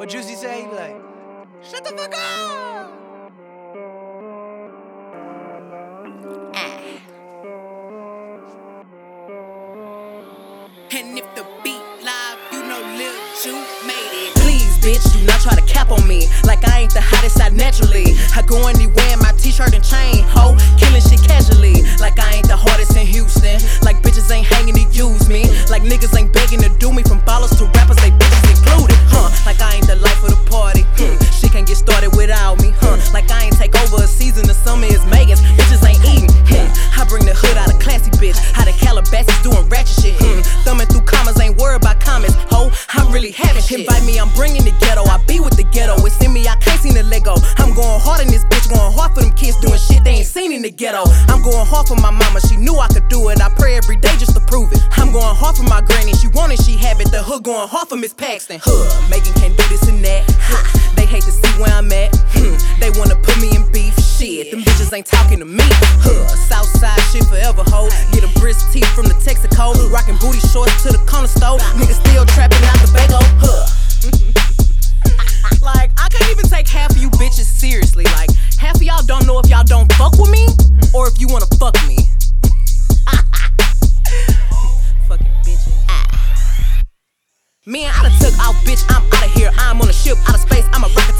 What Juicy say? He be like, shut the fuck up. Ah. And if the beat live, you know Lil Ju made it. Please, bitch, do not try to cap on me. Like I ain't the hottest side naturally. I go anywhere in my t-shirt and chain, ho, killing shit casually. Like I ain't the hardest in Houston. Like bitches ain't hanging to use me. Like niggas ain't begging to do me. From ballers to rappers, they bitches included, huh? Like I ain't bringing the ghetto. I be with the ghetto. It's in me, I can't seem to let go. I'm going hard in this bitch, going hard for them kids doing shit they ain't seen in the ghetto. I'm going hard for my mama, she knew I could do it. I pray every day just to prove it. I'm going hard for my granny, she wanted, she have it. The hood going hard for Miss Paxton. Huh, Megan can't do this and that. Ha, they hate to see where I'm at. Hmm, they wanna put me in beef. Shit, them bitches ain't talking to me. Huh, Southside shit forever, ho. Get a brisk teeth from the Texaco. Rockin' booty shorts to the corner store. Niggas bitch. I'm out of here. I'm on a ship out of space. I'm a rocketeer.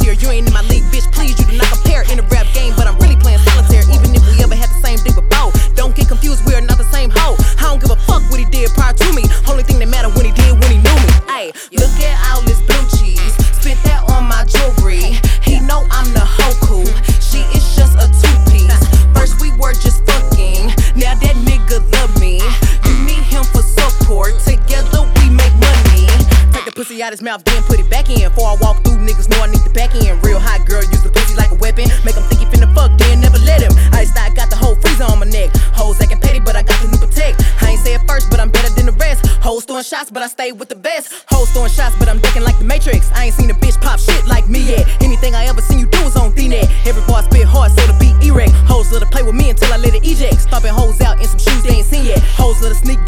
Pussy out his mouth, then put it back in. Before I walk through, niggas know I need the back end. Real hot girl, use the pussy like a weapon. Make him think he finna fuck, then never let him. I style got the whole freezer on my neck. Hoes acting petty, but I got the new protect. I ain't say it first, but I'm better than the rest. Hoes throwing shots, but I stay with the best. Hoes throwing shots, but I'm ducking like the Matrix. I ain't seen a bitch pop shit like me yet. Anything I ever seen you do is on D-net. Every bar spit hard, so the beat erect. Hoes let her play with me until I let it eject. Stomping hoes out in some shoes they ain't seen yet. Hoes let her sneak